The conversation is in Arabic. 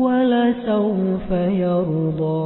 ولسوف يرضى.